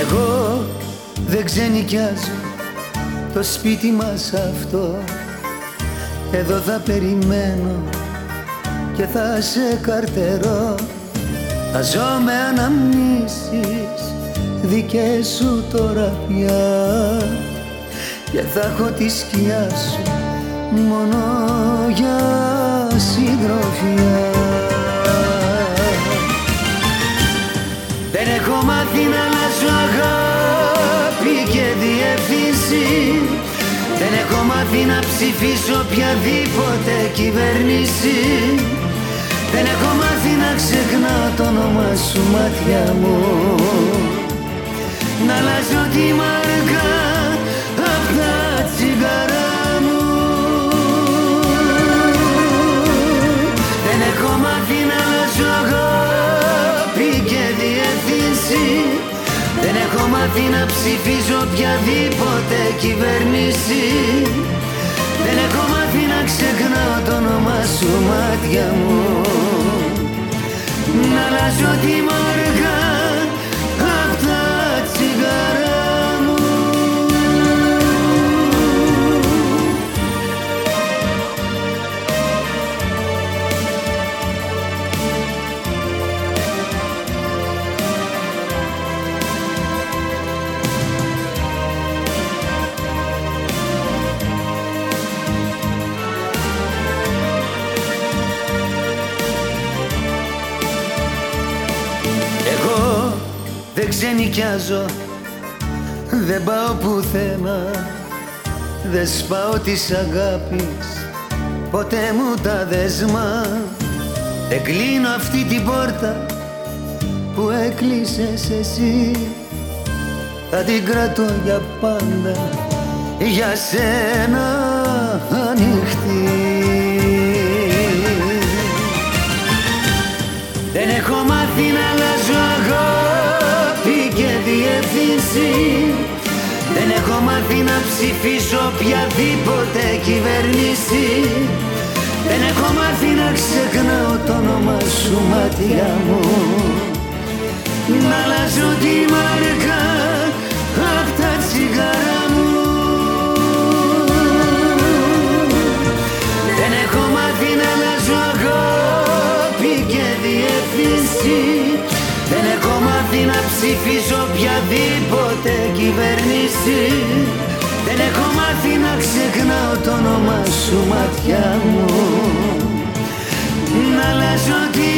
Εγώ δεν ξενικιάζω το σπίτι μας αυτό. Εδώ θα περιμένω και θα σε καρτερώ. Θα ζω με αναμνήσεις δικές σου τώρα πια. Και θα έχω τη σκιά σου μόνο για συντροφιά. Δεν έχω μάθει να αλλάζω αγάπη και διευθύνση Δεν έχω μάθει να ψηφίσω οποιαδήποτε κυβέρνηση. Δεν έχω μάθει να ξεχνάω το όνομα σου μάτια μου. Να αλλάζω τη μάρκα απ' τα τσιγαρά μου. Δεν έχω μάθει να αλλάζω αγάπη και διευθύνση Δεν έχω μάθει να ψηφίζω οποιαδήποτε κυβέρνηση. Δεν έχω μάθει να ξεχνάω το όνομα σου μάτια μου. Να αλλάζω τη μαργά δεν ξενικιάζω. Δεν πάω πουθενά. Δεν σπάω της αγάπης. Ποτέ μου τα δεσμά Δεν κλείνω αυτή την πόρτα Που έκλεισες εσύ. Θα την κρατώ για πάντα. Για σένα διευθύνση Δεν έχω μάθει να ψηφίσω οποιαδήποτε κυβέρνηση. Δεν έχω μάθει να ξεχνάω το όνομα σου μάτια μου. Να αλλάζω τη μάρκα απ' τα τσιγάρα μου. Δεν έχω μάθει να αλλάζω αγάπη και διευθύνση Δεν έχω μάθει να ψηφίσω οποιαδήποτε κυβέρνηση. Δεν έχω μάθει να ξεχνάω το όνομα σου μάτια μου. Να αλλάζω τη μάτια